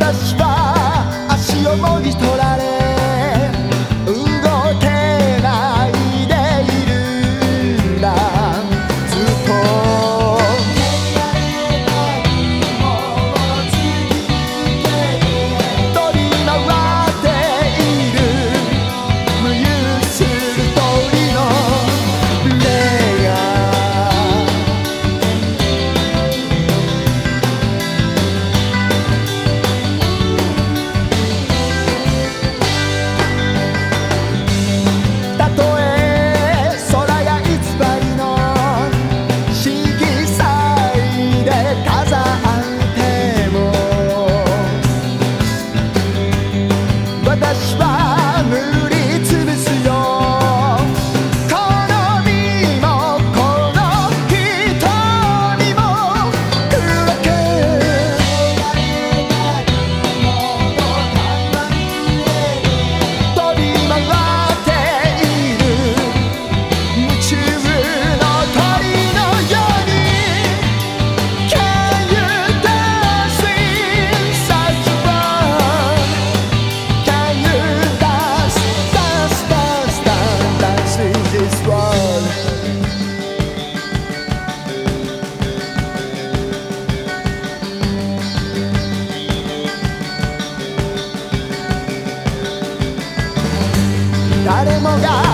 私は足をもぎ取ら new. moral.